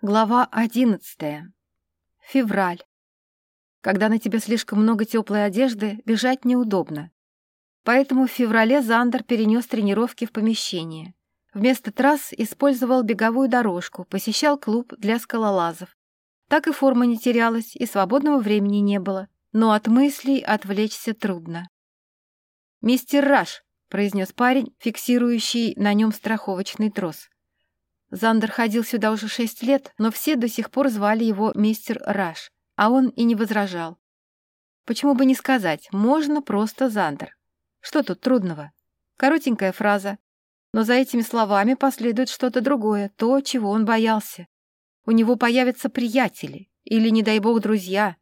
Глава одиннадцатая. Февраль. Когда на тебе слишком много теплой одежды, бежать неудобно. Поэтому в феврале Зандер перенес тренировки в помещение. Вместо трасс использовал беговую дорожку, посещал клуб для скалолазов. Так и форма не терялась, и свободного времени не было. Но от мыслей отвлечься трудно. «Мистер Раш», — произнес парень, фиксирующий на нем страховочный трос. Зандер ходил сюда уже шесть лет, но все до сих пор звали его мистер Раш, а он и не возражал. Почему бы не сказать, можно просто Зандер. Что тут трудного? Коротенькая фраза. Но за этими словами последует что-то другое, то, чего он боялся. У него появятся приятели или, не дай бог, друзья.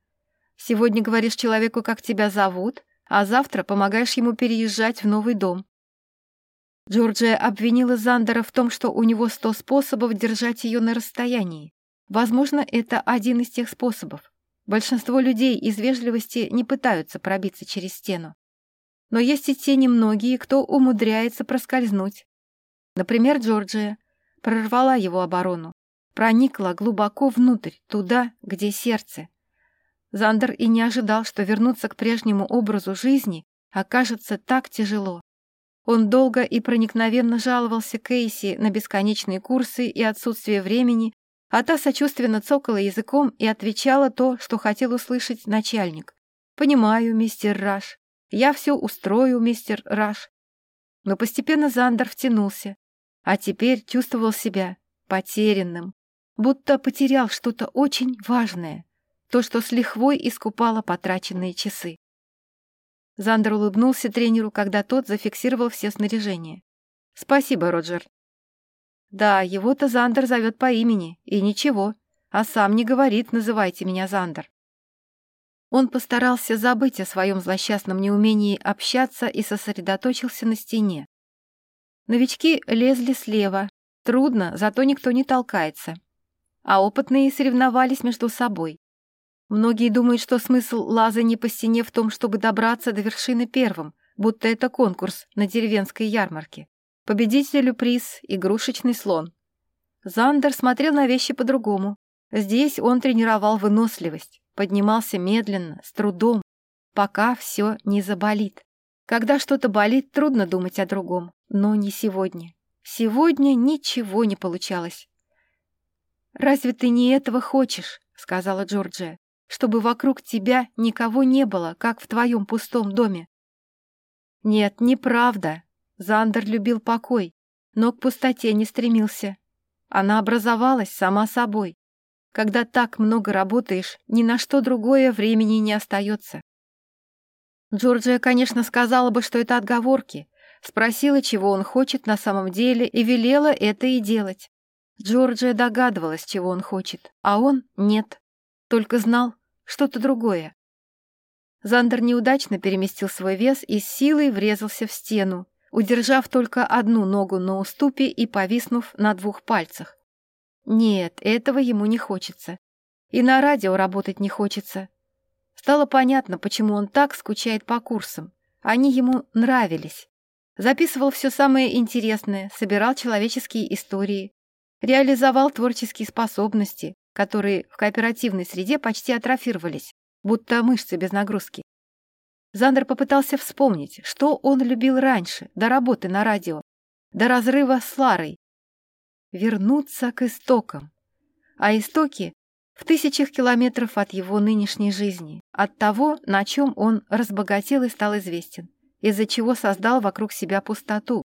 Сегодня говоришь человеку, как тебя зовут, а завтра помогаешь ему переезжать в новый дом. Джорджия обвинила Зандера в том, что у него сто способов держать ее на расстоянии. Возможно, это один из тех способов. Большинство людей из вежливости не пытаются пробиться через стену. Но есть и те немногие, кто умудряется проскользнуть. Например, Джорджия прорвала его оборону, проникла глубоко внутрь, туда, где сердце. Зандер и не ожидал, что вернуться к прежнему образу жизни окажется так тяжело. Он долго и проникновенно жаловался Кейси на бесконечные курсы и отсутствие времени, а та сочувственно цокала языком и отвечала то, что хотел услышать начальник. «Понимаю, мистер Раш. Я все устрою, мистер Раш». Но постепенно Зандер втянулся, а теперь чувствовал себя потерянным, будто потерял что-то очень важное, то, что с лихвой искупало потраченные часы. Зандер улыбнулся тренеру, когда тот зафиксировал все снаряжения. «Спасибо, Роджер». «Да, его-то Зандер зовет по имени, и ничего, а сам не говорит «называйте меня Зандер». Он постарался забыть о своем злосчастном неумении общаться и сосредоточился на стене. Новички лезли слева. Трудно, зато никто не толкается. А опытные соревновались между собой. Многие думают, что смысл лазания по стене в том, чтобы добраться до вершины первым, будто это конкурс на деревенской ярмарке. Победителю приз — игрушечный слон. Зандер смотрел на вещи по-другому. Здесь он тренировал выносливость, поднимался медленно, с трудом, пока все не заболит. Когда что-то болит, трудно думать о другом, но не сегодня. Сегодня ничего не получалось. «Разве ты не этого хочешь?» — сказала Джорджия чтобы вокруг тебя никого не было, как в твоем пустом доме. Нет, неправда. Зандер любил покой, но к пустоте не стремился. Она образовалась сама собой. Когда так много работаешь, ни на что другое времени не остается. Джорджия, конечно, сказала бы, что это отговорки, спросила, чего он хочет на самом деле, и велела это и делать. Джорджия догадывалась, чего он хочет, а он — нет. Только знал что-то другое. Зандер неудачно переместил свой вес и с силой врезался в стену, удержав только одну ногу на уступе и повиснув на двух пальцах. Нет, этого ему не хочется. И на радио работать не хочется. Стало понятно, почему он так скучает по курсам. Они ему нравились. Записывал все самое интересное, собирал человеческие истории, реализовал творческие способности, которые в кооперативной среде почти атрофировались, будто мышцы без нагрузки. Зандер попытался вспомнить, что он любил раньше, до работы на радио, до разрыва с Ларой. Вернуться к истокам. А истоки в тысячах километров от его нынешней жизни, от того, на чем он разбогател и стал известен, из-за чего создал вокруг себя пустоту.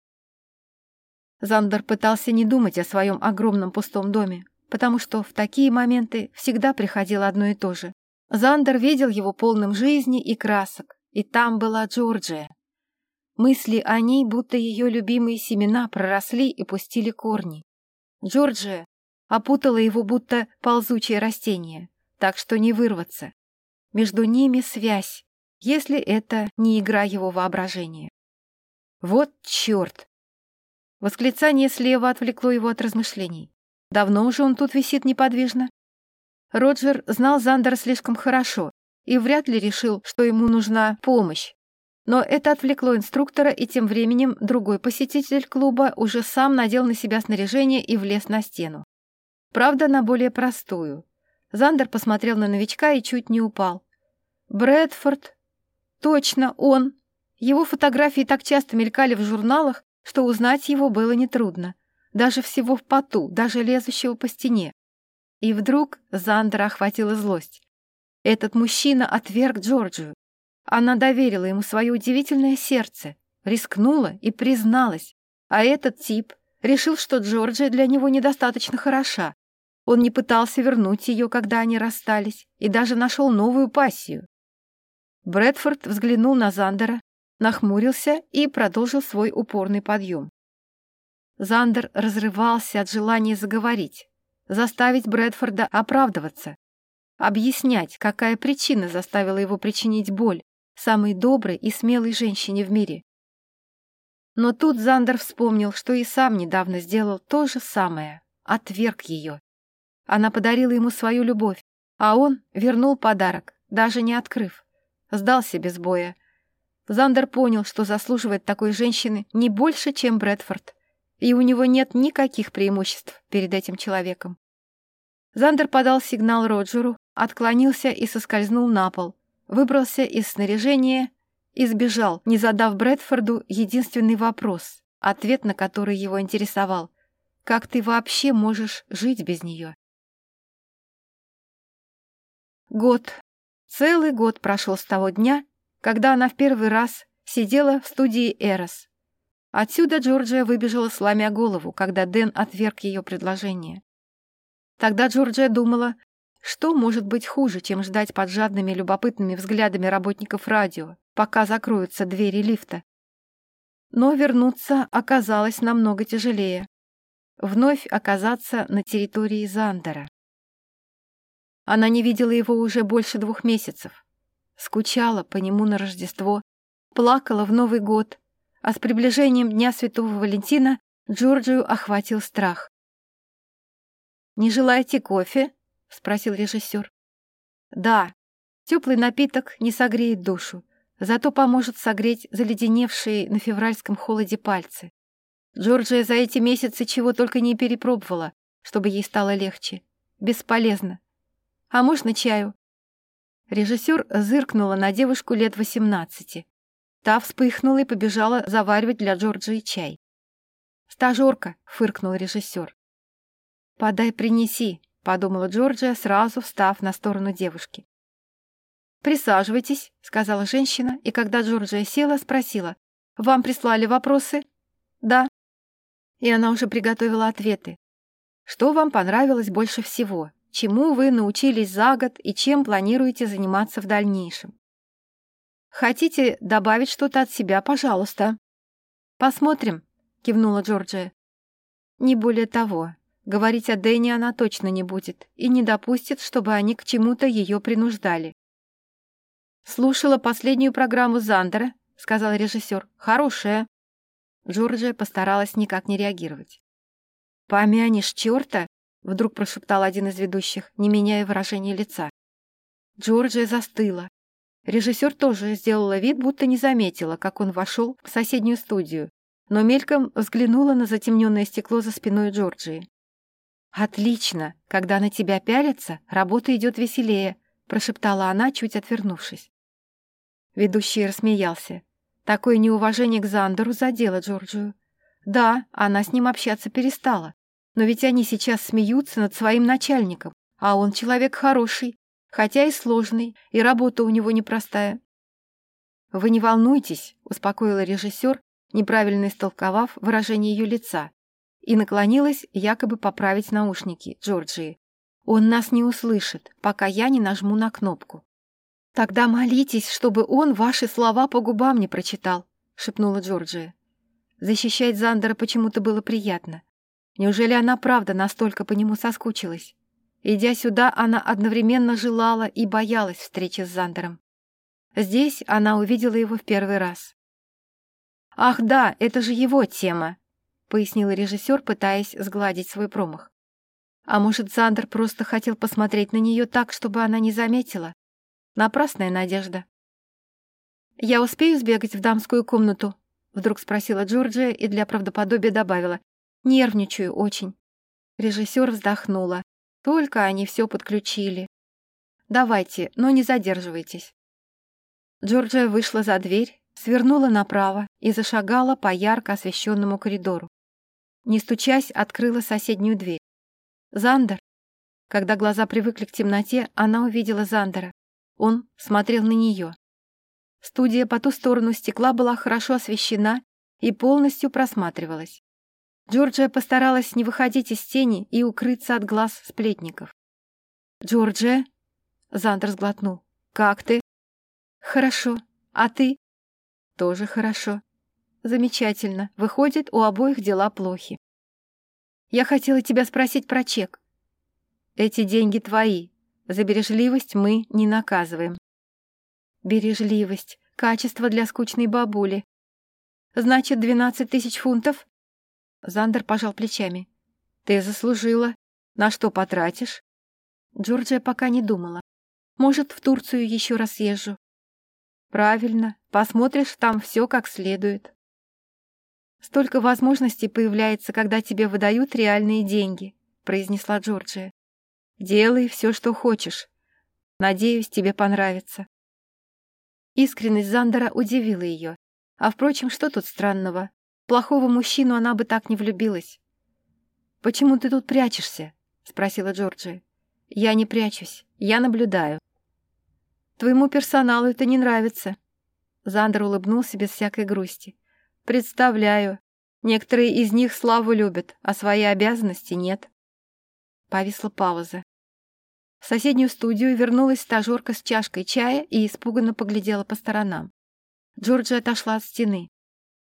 Зандер пытался не думать о своем огромном пустом доме, потому что в такие моменты всегда приходило одно и то же. Зандер видел его полным жизни и красок, и там была Джорджия. Мысли о ней, будто ее любимые семена, проросли и пустили корни. Джорджия опутала его, будто ползучее растение, так что не вырваться. Между ними связь, если это не игра его воображения. Вот черт! Восклицание слева отвлекло его от размышлений. Давно уже он тут висит неподвижно. Роджер знал Зандера слишком хорошо и вряд ли решил, что ему нужна помощь. Но это отвлекло инструктора, и тем временем другой посетитель клуба уже сам надел на себя снаряжение и влез на стену. Правда, на более простую. Зандер посмотрел на новичка и чуть не упал. Брэдфорд. Точно, он. Его фотографии так часто мелькали в журналах, что узнать его было нетрудно. Даже всего в поту, даже лезущего по стене. И вдруг Зандера охватила злость. Этот мужчина отверг Джорджию. Она доверила ему свое удивительное сердце, рискнула и призналась. А этот тип решил, что Джорджия для него недостаточно хороша. Он не пытался вернуть ее, когда они расстались, и даже нашел новую пассию. Брэдфорд взглянул на Зандера, нахмурился и продолжил свой упорный подъем. Зандер разрывался от желания заговорить, заставить Брэдфорда оправдываться, объяснять, какая причина заставила его причинить боль самой доброй и смелой женщине в мире. Но тут Зандер вспомнил, что и сам недавно сделал то же самое, отверг ее. Она подарила ему свою любовь, а он вернул подарок, даже не открыв. Сдался без боя. Зандер понял, что заслуживает такой женщины не больше, чем Брэдфорд, и у него нет никаких преимуществ перед этим человеком. Зандер подал сигнал Роджеру, отклонился и соскользнул на пол, выбрался из снаряжения и сбежал, не задав Брэдфорду единственный вопрос, ответ на который его интересовал. «Как ты вообще можешь жить без нее?» Год. Целый год прошел с того дня, когда она в первый раз сидела в студии «Эрос». Отсюда Джорджия выбежала, сломя голову, когда Дэн отверг ее предложение. Тогда Джорджия думала, что может быть хуже, чем ждать под жадными любопытными взглядами работников радио, пока закроются двери лифта. Но вернуться оказалось намного тяжелее. Вновь оказаться на территории Зандера. Она не видела его уже больше двух месяцев. Скучала по нему на Рождество, плакала в Новый год, а с приближением Дня Святого Валентина Джорджию охватил страх. «Не желаете кофе?» — спросил режиссер. «Да, теплый напиток не согреет душу, зато поможет согреть заледеневшие на февральском холоде пальцы. Джорджия за эти месяцы чего только не перепробовала, чтобы ей стало легче. Бесполезно. А можно чаю?» Режиссер зыркнула на девушку лет восемнадцати. Та вспыхнула и побежала заваривать для Джорджии чай. «Стажерка!» — фыркнул режиссер. «Подай, принеси», — подумала Джорджия, сразу встав на сторону девушки. «Присаживайтесь», — сказала женщина, и когда Джорджия села, спросила, «Вам прислали вопросы?» «Да». И она уже приготовила ответы. «Что вам понравилось больше всего? чему вы научились за год и чем планируете заниматься в дальнейшем. Хотите добавить что-то от себя, пожалуйста. Посмотрим, кивнула Джорджия. Не более того. Говорить о Дэнни она точно не будет и не допустит, чтобы они к чему-то ее принуждали. «Слушала последнюю программу Зандера», — сказал режиссер. «Хорошая». Джорджия постаралась никак не реагировать. «Помянешь черта, Вдруг прошептал один из ведущих, не меняя выражения лица. Джорджия застыла. Режиссер тоже сделала вид, будто не заметила, как он вошел в соседнюю студию, но мельком взглянула на затемненное стекло за спиной Джорджии. «Отлично! Когда на тебя пялятся, работа идет веселее», прошептала она, чуть отвернувшись. Ведущий рассмеялся. Такое неуважение к Зандеру задело Джорджию. Да, она с ним общаться перестала. Но ведь они сейчас смеются над своим начальником, а он человек хороший, хотя и сложный, и работа у него непростая. «Вы не волнуйтесь», — успокоила режиссер, неправильно истолковав выражение ее лица, и наклонилась якобы поправить наушники Джорджии. «Он нас не услышит, пока я не нажму на кнопку». «Тогда молитесь, чтобы он ваши слова по губам не прочитал», — шепнула Джорджия. Защищать Зандера почему-то было приятно. Неужели она правда настолько по нему соскучилась? Идя сюда, она одновременно желала и боялась встречи с Зандером. Здесь она увидела его в первый раз. «Ах да, это же его тема», — пояснил режиссер, пытаясь сгладить свой промах. А может, Зандер просто хотел посмотреть на нее так, чтобы она не заметила? Напрасная надежда. «Я успею сбегать в дамскую комнату?» — вдруг спросила Джорджия и для правдоподобия добавила. Нервничаю очень. Режиссер вздохнула. Только они все подключили. Давайте, но не задерживайтесь. Джорджия вышла за дверь, свернула направо и зашагала по ярко освещенному коридору. Не стучась, открыла соседнюю дверь. Зандер. Когда глаза привыкли к темноте, она увидела Зандера. Он смотрел на нее. Студия по ту сторону стекла была хорошо освещена и полностью просматривалась. Джорджия постаралась не выходить из тени и укрыться от глаз сплетников. «Джорджия?» — Зандер сглотнул. «Как ты?» «Хорошо. А ты?» «Тоже хорошо. Замечательно. Выходит, у обоих дела плохи. Я хотела тебя спросить про чек. Эти деньги твои. За бережливость мы не наказываем». «Бережливость. Качество для скучной бабули. Значит, двенадцать тысяч фунтов?» Зандер пожал плечами. «Ты заслужила. На что потратишь?» Джорджия пока не думала. «Может, в Турцию еще раз съезжу». «Правильно. Посмотришь там все как следует». «Столько возможностей появляется, когда тебе выдают реальные деньги», произнесла Джорджия. «Делай все, что хочешь. Надеюсь, тебе понравится». Искренность Зандера удивила ее. А, впрочем, что тут странного? Плохого мужчину она бы так не влюбилась. «Почему ты тут прячешься?» — спросила Джорджия. «Я не прячусь, я наблюдаю». «Твоему персоналу это не нравится». Зандер улыбнулся без всякой грусти. «Представляю. Некоторые из них славу любят, а свои обязанности нет». Повисла пауза. В соседнюю студию вернулась стажерка с чашкой чая и испуганно поглядела по сторонам. Джорджия отошла от стены.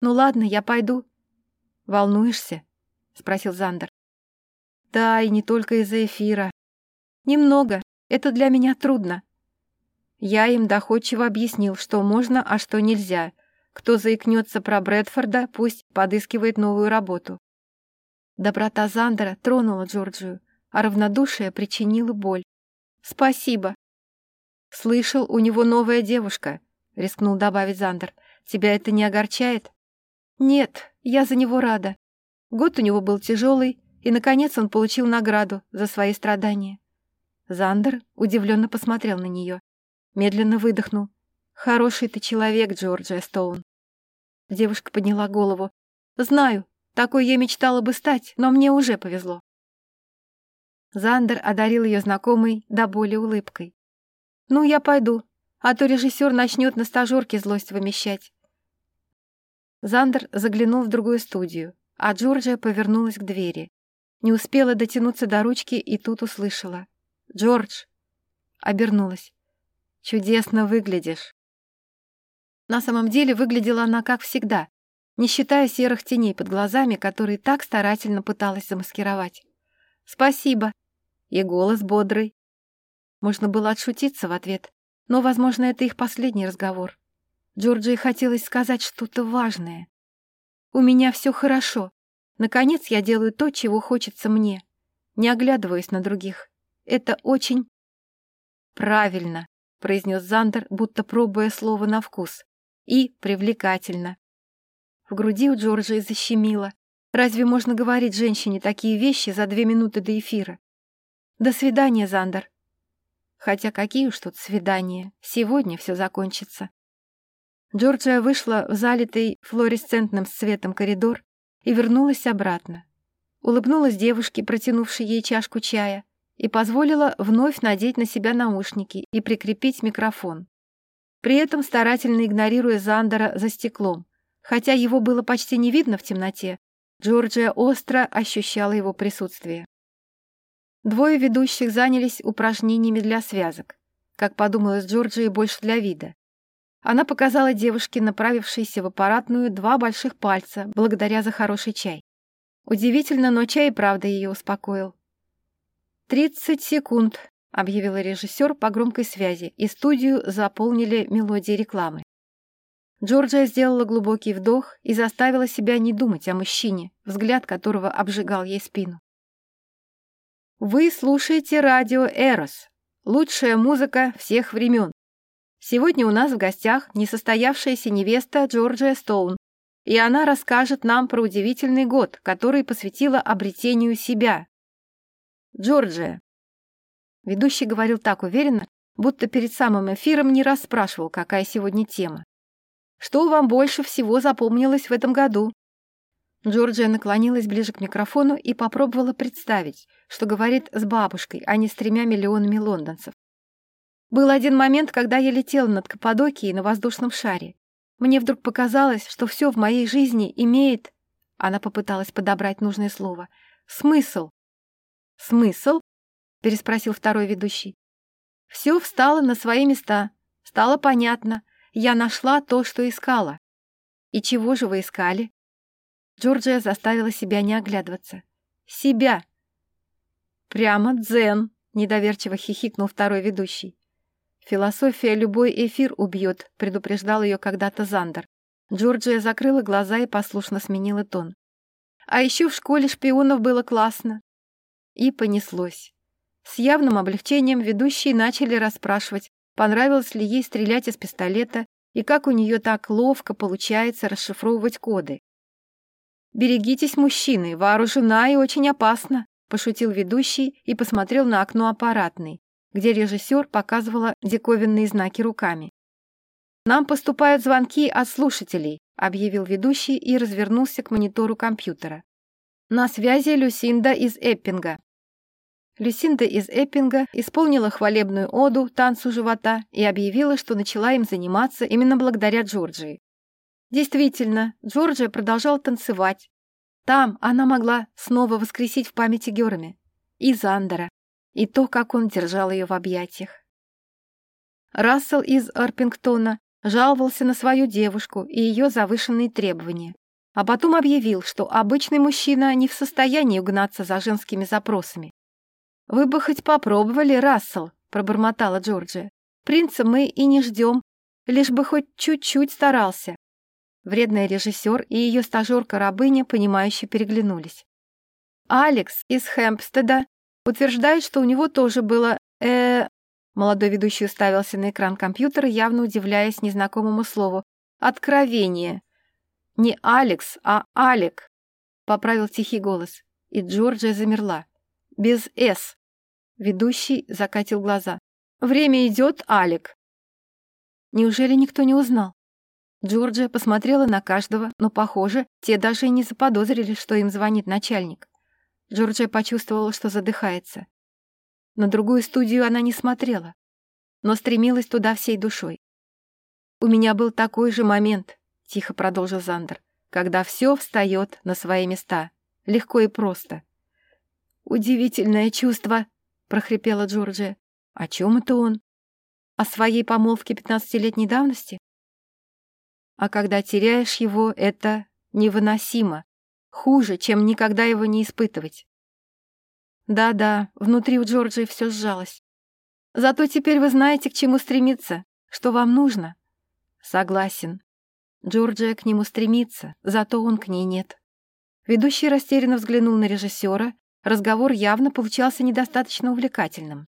«Ну ладно, я пойду». «Волнуешься?» — спросил Зандер. «Да, и не только из-за эфира. Немного. Это для меня трудно». Я им доходчиво объяснил, что можно, а что нельзя. Кто заикнется про Брэдфорда, пусть подыскивает новую работу. Доброта Зандера тронула Джорджию, а равнодушие причинило боль. «Спасибо». «Слышал, у него новая девушка», — рискнул добавить Зандер. «Тебя это не огорчает?» Нет, я за него рада. Год у него был тяжелый, и, наконец, он получил награду за свои страдания. Зандер удивленно посмотрел на нее. Медленно выдохнул. «Хороший ты человек, Джорджия Стоун». Девушка подняла голову. «Знаю, такой я мечтала бы стать, но мне уже повезло». Зандер одарил ее знакомой до боли улыбкой. «Ну, я пойду, а то режиссер начнет на стажерке злость вымещать. Зандер заглянул в другую студию, а Джорджия повернулась к двери. Не успела дотянуться до ручки и тут услышала. «Джордж!» Обернулась. «Чудесно выглядишь!» На самом деле выглядела она как всегда, не считая серых теней под глазами, которые так старательно пыталась замаскировать. «Спасибо!» И голос бодрый. Можно было отшутиться в ответ, но, возможно, это их последний разговор. Джорджии хотелось сказать что-то важное. «У меня все хорошо. Наконец я делаю то, чего хочется мне, не оглядываясь на других. Это очень...» «Правильно», — произнес Зандер, будто пробуя слово на вкус. «И привлекательно». В груди у Джорджии защемило. Разве можно говорить женщине такие вещи за две минуты до эфира? «До свидания, Зандер». Хотя какие уж тут свидания, сегодня все закончится. Джорджия вышла в залитый флуоресцентным светом коридор и вернулась обратно. Улыбнулась девушке, протянувшей ей чашку чая, и позволила вновь надеть на себя наушники и прикрепить микрофон. При этом старательно игнорируя Зандера за стеклом. Хотя его было почти не видно в темноте, Джорджия остро ощущала его присутствие. Двое ведущих занялись упражнениями для связок. Как подумалось Джорджии, больше для вида. Она показала девушке, направившейся в аппаратную, два больших пальца, благодаря за хороший чай. Удивительно, но чай правда ее успокоил. «Тридцать секунд», — объявила режиссер по громкой связи, и студию заполнили мелодии рекламы. Джорджия сделала глубокий вдох и заставила себя не думать о мужчине, взгляд которого обжигал ей спину. «Вы слушаете радио «Эрос», лучшая музыка всех времен. Сегодня у нас в гостях несостоявшаяся невеста Джорджия Стоун, и она расскажет нам про удивительный год, который посвятила обретению себя, Джорджия!» Ведущий говорил так уверенно, будто перед самым эфиром не раз спрашивал, какая сегодня тема. «Что вам больше всего запомнилось в этом году?» Джорджия наклонилась ближе к микрофону и попробовала представить, что говорит с бабушкой, а не с тремя миллионами лондонцев. Был один момент, когда я летела над Каппадокией на воздушном шаре. Мне вдруг показалось, что все в моей жизни имеет... Она попыталась подобрать нужное слово. Смысл. Смысл? Переспросил второй ведущий. Все встало на свои места. Стало понятно. Я нашла то, что искала. И чего же вы искали? Джорджия заставила себя не оглядываться. Себя. Прямо дзен, недоверчиво хихикнул второй ведущий. «Философия любой эфир убьет», — предупреждал ее когда-то Зандер. Джорджия закрыла глаза и послушно сменила тон. «А еще в школе шпионов было классно». И понеслось. С явным облегчением ведущие начали расспрашивать, понравилось ли ей стрелять из пистолета и как у нее так ловко получается расшифровывать коды. «Берегитесь, мужчины, вооружена и очень опасно», — пошутил ведущий и посмотрел на окно аппаратной где режиссер показывала диковинные знаки руками. «Нам поступают звонки от слушателей», — объявил ведущий и развернулся к монитору компьютера. «На связи Люсинда из Эппинга». Люсинда из Эппинга исполнила хвалебную оду танцу живота и объявила, что начала им заниматься именно благодаря Джорджии. Действительно, Джорджия продолжала танцевать. Там она могла снова воскресить в памяти Герами и Зандера, и то, как он держал ее в объятиях. Рассел из Арпингтона жаловался на свою девушку и ее завышенные требования, а потом объявил, что обычный мужчина не в состоянии угнаться за женскими запросами. «Вы бы хоть попробовали, Рассел», — пробормотала Джорджия. «Принца мы и не ждем, лишь бы хоть чуть-чуть старался». Вредный режиссер и ее стажерка-рабыня, понимающе переглянулись. Алекс из Хэмпстеда Утверждает, что у него тоже было э Молодой ведущий уставился на экран компьютера, явно удивляясь незнакомому слову. «Откровение!» «Не Алекс, а Алек!» — поправил тихий голос. И Джорджия замерла. «Без «с». Ведущий закатил глаза. «Время идет, Алек!» Неужели никто не узнал? Джорджия посмотрела на каждого, но, похоже, те даже и не заподозрили, что им звонит начальник. Джорджия почувствовала, что задыхается. На другую студию она не смотрела, но стремилась туда всей душой. «У меня был такой же момент», — тихо продолжил Зандер, «когда все встает на свои места, легко и просто». «Удивительное чувство», — прохрипела Джорджия. «О чем это он? О своей помолвке пятнадцатилетней давности?» «А когда теряешь его, это невыносимо», Хуже, чем никогда его не испытывать. Да-да, внутри у Джорджии все сжалось. Зато теперь вы знаете, к чему стремиться, что вам нужно. Согласен. Джорджия к нему стремится, зато он к ней нет. Ведущий растерянно взглянул на режиссера, разговор явно получался недостаточно увлекательным.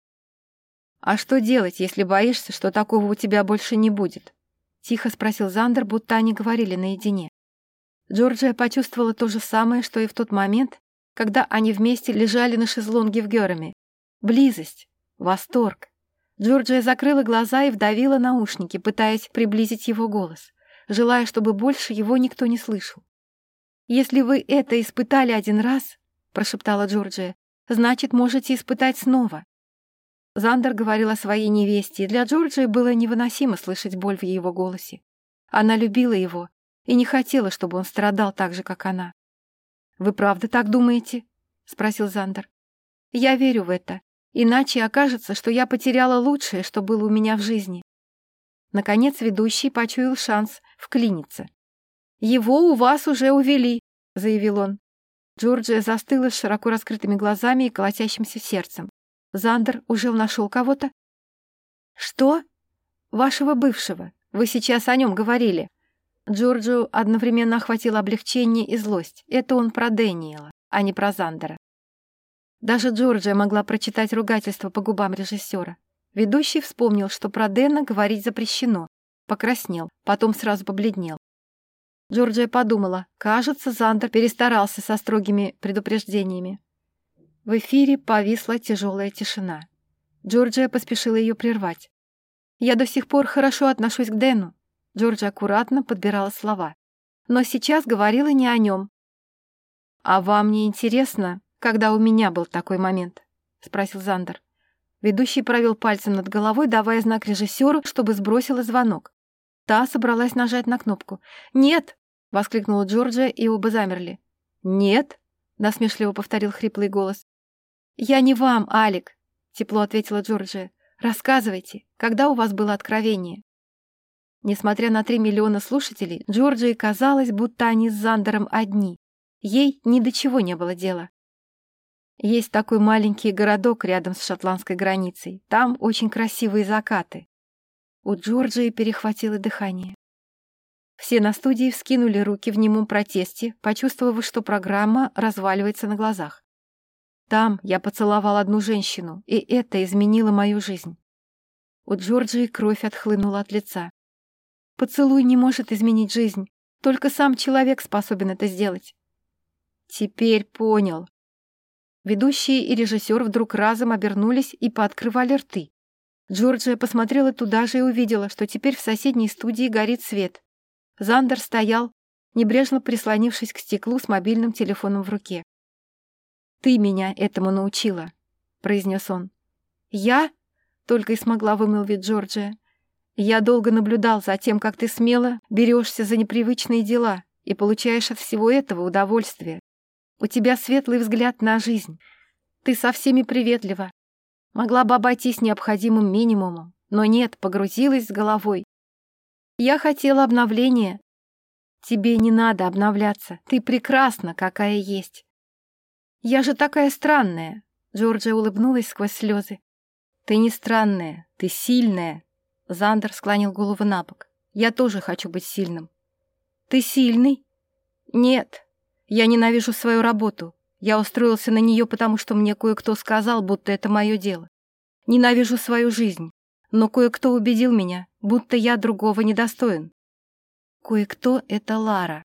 «А что делать, если боишься, что такого у тебя больше не будет?» — тихо спросил Зандер, будто они говорили наедине. Джорджия почувствовала то же самое, что и в тот момент, когда они вместе лежали на шезлонге в Герами. Близость, восторг. Джорджия закрыла глаза и вдавила наушники, пытаясь приблизить его голос, желая, чтобы больше его никто не слышал. «Если вы это испытали один раз, — прошептала Джорджия, — значит, можете испытать снова». Зандер говорил о своей невесте, и для Джорджии было невыносимо слышать боль в его голосе. Она любила его, и не хотела, чтобы он страдал так же, как она. «Вы правда так думаете?» — спросил Зандер. «Я верю в это, иначе окажется, что я потеряла лучшее, что было у меня в жизни». Наконец ведущий почуял шанс вклиниться. «Его у вас уже увели», — заявил он. Джорджия застыла с широко раскрытыми глазами и колотящимся сердцем. Зандер уже нашел кого-то? «Что? Вашего бывшего. Вы сейчас о нем говорили». Джорджу одновременно охватило облегчение и злость. Это он про Дэниела, а не про Зандера. Даже Джорджия могла прочитать ругательство по губам режиссера. Ведущий вспомнил, что про Дэна говорить запрещено. Покраснел, потом сразу побледнел. Джорджия подумала, кажется, Зандер перестарался со строгими предупреждениями. В эфире повисла тяжелая тишина. Джорджия поспешила ее прервать. «Я до сих пор хорошо отношусь к Дэну», — Джорджия аккуратно подбирала слова. «Но сейчас говорила не о нем». «А вам не интересно, когда у меня был такой момент?» — спросил Зандер. Ведущий провел пальцем над головой, давая знак режиссеру, чтобы сбросила звонок. Та собралась нажать на кнопку. «Нет!» — воскликнула Джорджия, и оба замерли. «Нет?» — насмешливо повторил хриплый голос. «Я не вам, Алик», — тепло ответила Джорджия. «Рассказывайте, когда у вас было откровение?» Несмотря на три миллиона слушателей, Джорджии казалось, будто они с Зандером одни. Ей ни до чего не было дела. Есть такой маленький городок рядом с шотландской границей. Там очень красивые закаты. У Джорджии перехватило дыхание. Все на студии вскинули руки в немом протесте, почувствовав, что программа разваливается на глазах. Там я поцеловал одну женщину, и это изменило мою жизнь. У Джорджии кровь отхлынула от лица. Поцелуй не может изменить жизнь, только сам человек способен это сделать. Теперь понял. Ведущие и режиссер вдруг разом обернулись и пооткрывали рты. Джорджия посмотрела туда же и увидела, что теперь в соседней студии горит свет. Зандер стоял, небрежно прислонившись к стеклу с мобильным телефоном в руке. «Ты меня этому научила», — произнес он. «Я?» — только и смогла вымолвить Джорджия. «Я долго наблюдал за тем, как ты смело берешься за непривычные дела и получаешь от всего этого удовольствие. У тебя светлый взгляд на жизнь. Ты со всеми приветлива. Могла бы обойтись необходимым минимумом, но нет, погрузилась с головой. Я хотела обновления. Тебе не надо обновляться, ты прекрасна, какая есть. «Я же такая странная!» Джорджия улыбнулась сквозь слезы. «Ты не странная, ты сильная!» Зандер склонил голову на бок. «Я тоже хочу быть сильным». «Ты сильный?» «Нет. Я ненавижу свою работу. Я устроился на нее, потому что мне кое-кто сказал, будто это мое дело. Ненавижу свою жизнь, но кое-кто убедил меня, будто я другого недостоин. Кое-кто — это Лара.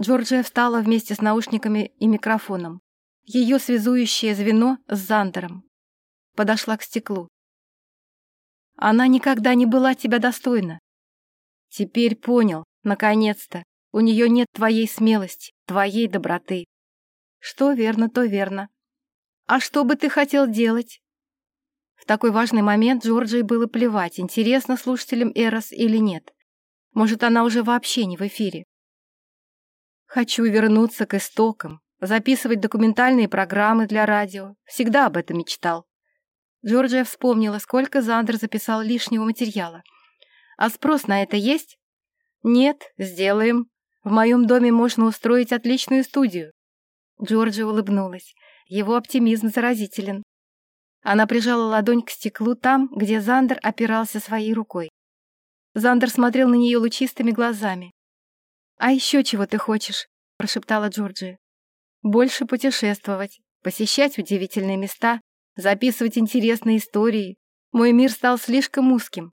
Джорджия встала вместе с наушниками и микрофоном ее связующее звено с Зандером. Подошла к стеклу. Она никогда не была тебя достойна. Теперь понял, наконец-то, у нее нет твоей смелости, твоей доброты. Что верно, то верно. А что бы ты хотел делать? В такой важный момент Джорджии было плевать, интересно слушателям Эрос или нет. Может, она уже вообще не в эфире. Хочу вернуться к истокам, записывать документальные программы для радио. Всегда об этом мечтал. Джорджия вспомнила, сколько Зандер записал лишнего материала. «А спрос на это есть?» «Нет, сделаем. В моем доме можно устроить отличную студию». Джорджия улыбнулась. Его оптимизм заразителен. Она прижала ладонь к стеклу там, где Зандер опирался своей рукой. Зандер смотрел на нее лучистыми глазами. «А еще чего ты хочешь?» – прошептала Джорджия. Больше путешествовать, посещать удивительные места, записывать интересные истории. Мой мир стал слишком узким.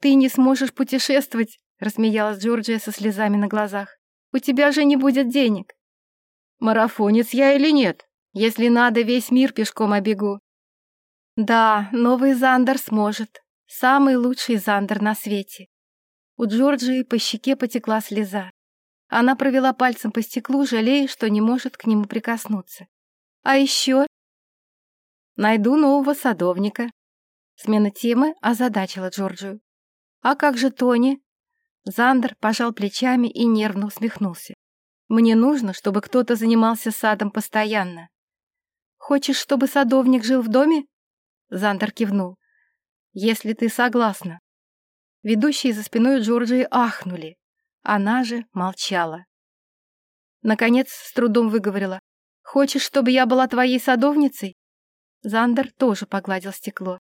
«Ты не сможешь путешествовать», — рассмеялась Джорджия со слезами на глазах. «У тебя же не будет денег». «Марафонец я или нет? Если надо, весь мир пешком обегу». «Да, новый Зандер сможет. Самый лучший Зандер на свете». У Джорджии по щеке потекла слеза. Она провела пальцем по стеклу, жалея, что не может к нему прикоснуться. А еще... Найду нового садовника. Смена темы озадачила Джорджию. А как же Тони? Зандер пожал плечами и нервно усмехнулся. Мне нужно, чтобы кто-то занимался садом постоянно. Хочешь, чтобы садовник жил в доме? Зандер кивнул. Если ты согласна. Ведущие за спиной Джорджии ахнули. Она же молчала. Наконец, с трудом выговорила. «Хочешь, чтобы я была твоей садовницей?» Зандер тоже погладил стекло.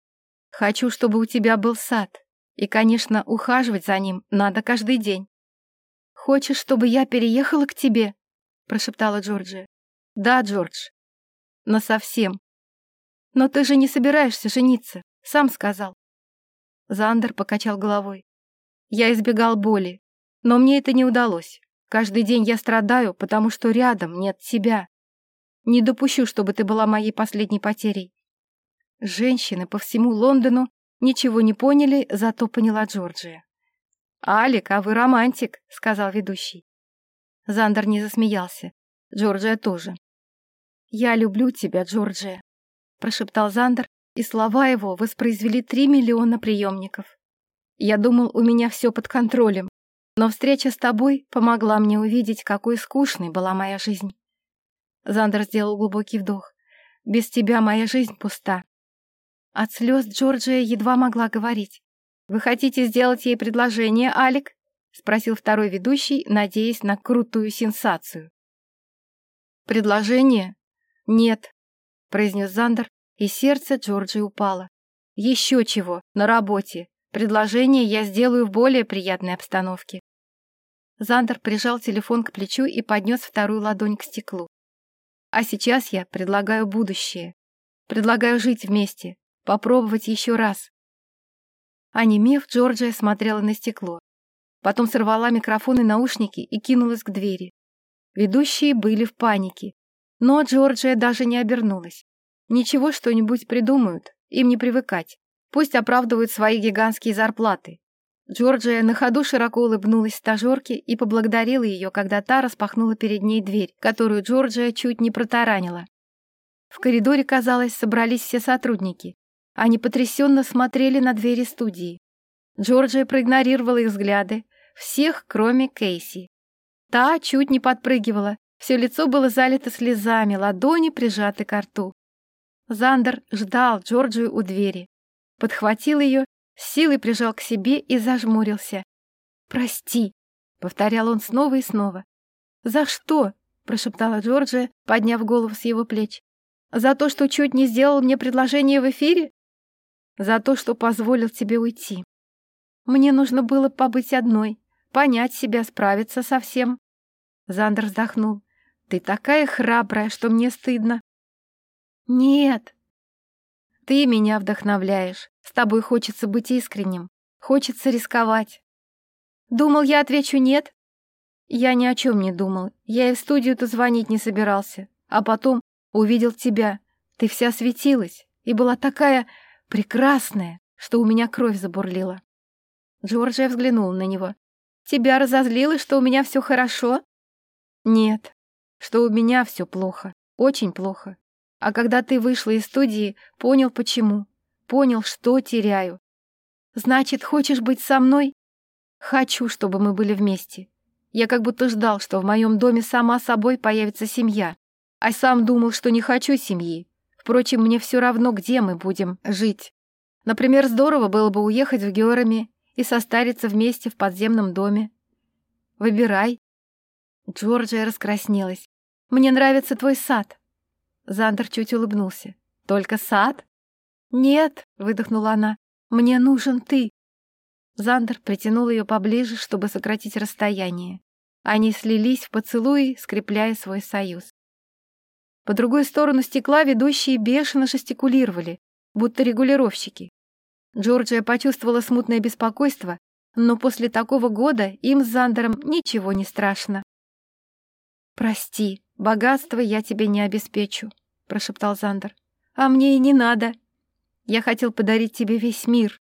«Хочу, чтобы у тебя был сад. И, конечно, ухаживать за ним надо каждый день». «Хочешь, чтобы я переехала к тебе?» прошептала Джорджия. «Да, Джордж. Но совсем. Но ты же не собираешься жениться, сам сказал». Зандер покачал головой. «Я избегал боли, но мне это не удалось. Каждый день я страдаю, потому что рядом нет тебя. Не допущу, чтобы ты была моей последней потерей. Женщины по всему Лондону ничего не поняли, зато поняла Джорджия. «Алик, а вы романтик», — сказал ведущий. Зандер не засмеялся. Джорджия тоже. «Я люблю тебя, Джорджия», — прошептал Зандер, и слова его воспроизвели три миллиона приемников. «Я думал, у меня все под контролем, но встреча с тобой помогла мне увидеть, какой скучной была моя жизнь». Зандер сделал глубокий вдох. «Без тебя моя жизнь пуста». От слез Джорджия едва могла говорить. «Вы хотите сделать ей предложение, Алик?» — спросил второй ведущий, надеясь на крутую сенсацию. «Предложение? Нет», — произнес Зандер, и сердце Джорджи упало. «Еще чего, на работе. Предложение я сделаю в более приятной обстановке». Зандер прижал телефон к плечу и поднес вторую ладонь к стеклу. «А сейчас я предлагаю будущее. Предлагаю жить вместе, попробовать еще раз, Онемев, Джорджия смотрела на стекло. Потом сорвала микрофон и наушники и кинулась к двери. Ведущие были в панике. Но Джорджия даже не обернулась. Ничего что-нибудь придумают, им не привыкать. Пусть оправдывают свои гигантские зарплаты. Джорджия на ходу широко улыбнулась стажерке и поблагодарила ее, когда та распахнула перед ней дверь, которую Джорджия чуть не протаранила. В коридоре, казалось, собрались все сотрудники. Они потрясенно смотрели на двери студии. Джорджия проигнорировала их взгляды, всех, кроме Кейси. Та чуть не подпрыгивала, все лицо было залито слезами, ладони прижаты к рту. Зандер ждал Джорджию у двери, подхватил ее, силой прижал к себе и зажмурился. «Прости», — повторял он снова и снова. «За что?» — прошептала Джорджия, подняв голову с его плеч. «За то, что чуть не сделал мне предложение в эфире?» за то, что позволил тебе уйти. Мне нужно было побыть одной, понять себя, справиться со всем. Зандер вздохнул. Ты такая храбрая, что мне стыдно. Нет. Ты меня вдохновляешь. С тобой хочется быть искренним. Хочется рисковать. Думал, я отвечу «нет»? Я ни о чем не думал. Я и в студию-то звонить не собирался. А потом увидел тебя. Ты вся светилась и была такая прекрасная, что у меня кровь забурлила. Джорджия взглянул на него. «Тебя разозлило, что у меня все хорошо?» «Нет, что у меня все плохо, очень плохо. А когда ты вышла из студии, понял почему, понял, что теряю. Значит, хочешь быть со мной? Хочу, чтобы мы были вместе. Я как будто ждал, что в моем доме сама собой появится семья, а сам думал, что не хочу семьи, Впрочем, мне все равно, где мы будем жить. Например, здорово было бы уехать в Георами и состариться вместе в подземном доме. Выбирай. Джорджия раскраснелась. Мне нравится твой сад. Зандер чуть улыбнулся. Только сад? Нет, выдохнула она. Мне нужен ты. Зандер притянул ее поближе, чтобы сократить расстояние. Они слились в поцелуи, скрепляя свой союз. По другую сторону стекла ведущие бешено жестикулировали, будто регулировщики. Джорджия почувствовала смутное беспокойство, но после такого года им с Зандером ничего не страшно. «Прости, богатство я тебе не обеспечу», — прошептал Зандер. «А мне и не надо. Я хотел подарить тебе весь мир».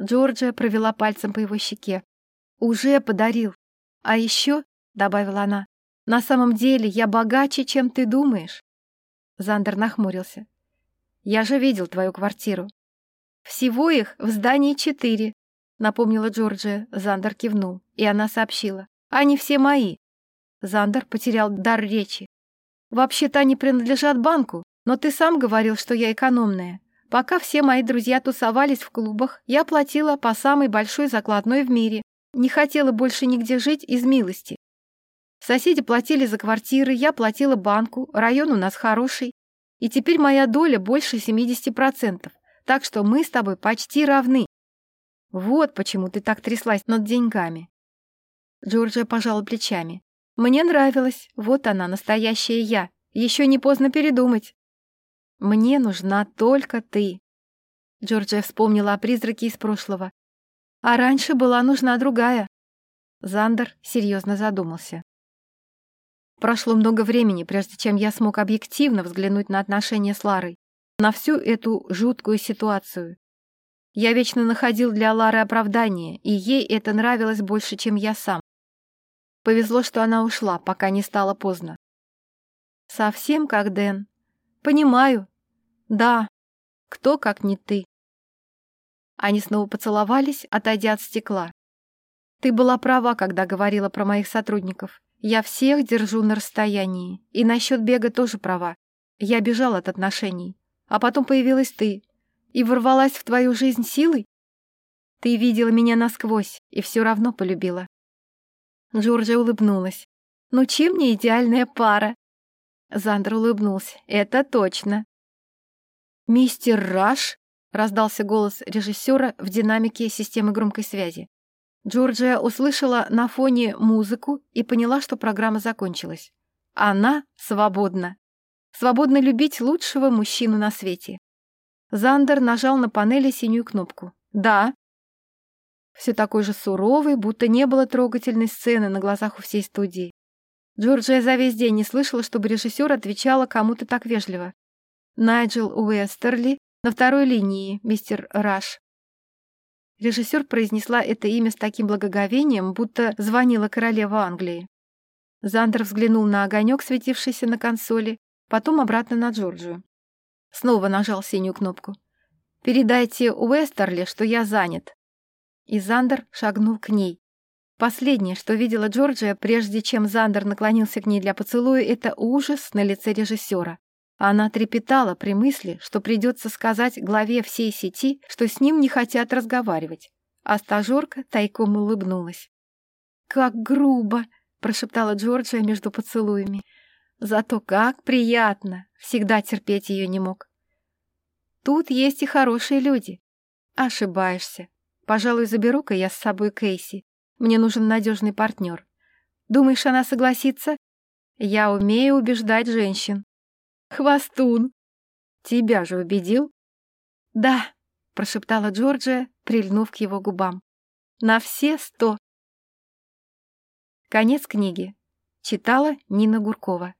Джорджия провела пальцем по его щеке. «Уже подарил. А еще», — добавила она, на самом деле я богаче, чем ты думаешь. Зандер нахмурился. Я же видел твою квартиру. Всего их в здании четыре, напомнила Джорджия. Зандер кивнул, и она сообщила. Они все мои. Зандер потерял дар речи. Вообще-то они принадлежат банку, но ты сам говорил, что я экономная. Пока все мои друзья тусовались в клубах, я платила по самой большой закладной в мире. Не хотела больше нигде жить из милости. Соседи платили за квартиры, я платила банку, район у нас хороший. И теперь моя доля больше 70%, так что мы с тобой почти равны. Вот почему ты так тряслась над деньгами. Джорджия пожала плечами. Мне нравилось, вот она, настоящая я. Еще не поздно передумать. Мне нужна только ты. Джорджия вспомнила о призраке из прошлого. А раньше была нужна другая. Зандер серьезно задумался. Прошло много времени, прежде чем я смог объективно взглянуть на отношения с Ларой, на всю эту жуткую ситуацию. Я вечно находил для Лары оправдание, и ей это нравилось больше, чем я сам. Повезло, что она ушла, пока не стало поздно. Совсем как Дэн. Понимаю. Да. Кто, как не ты. Они снова поцеловались, отойдя от стекла. Ты была права, когда говорила про моих сотрудников. Я всех держу на расстоянии. И насчет бега тоже права. Я бежал от отношений. А потом появилась ты. И ворвалась в твою жизнь силой? Ты видела меня насквозь и все равно полюбила. Джорджия улыбнулась. «Ну чем не идеальная пара?» Зандер улыбнулся. «Это точно». «Мистер Раш?» — раздался голос режиссера в динамике системы громкой связи. Джорджия услышала на фоне музыку и поняла, что программа закончилась. Она свободна. Свободна любить лучшего мужчину на свете. Зандер нажал на панели синюю кнопку. «Да». Все такой же суровый, будто не было трогательной сцены на глазах у всей студии. Джорджия за весь день не слышала, чтобы режиссер отвечала кому-то так вежливо. Найджел Уэстерли на второй линии, мистер Раш. Режиссер произнесла это имя с таким благоговением, будто звонила королева Англии. Зандер взглянул на огонек, светившийся на консоли, потом обратно на Джорджию. Снова нажал синюю кнопку. «Передайте Уэстерли, что я занят». И Зандер шагнул к ней. Последнее, что видела Джорджия, прежде чем Зандер наклонился к ней для поцелуя, это ужас на лице режиссера. Она трепетала при мысли, что придется сказать главе всей сети, что с ним не хотят разговаривать. А стажерка тайком улыбнулась. «Как грубо!» — прошептала Джорджия между поцелуями. «Зато как приятно!» — всегда терпеть ее не мог. «Тут есть и хорошие люди». «Ошибаешься. Пожалуй, заберу-ка я с собой Кейси. Мне нужен надежный партнер. Думаешь, она согласится? Я умею убеждать женщин». Хвостун. Тебя же убедил? Да, прошептала Джорджия, прильнув к его губам. На все сто. Конец книги. Читала Нина Гуркова.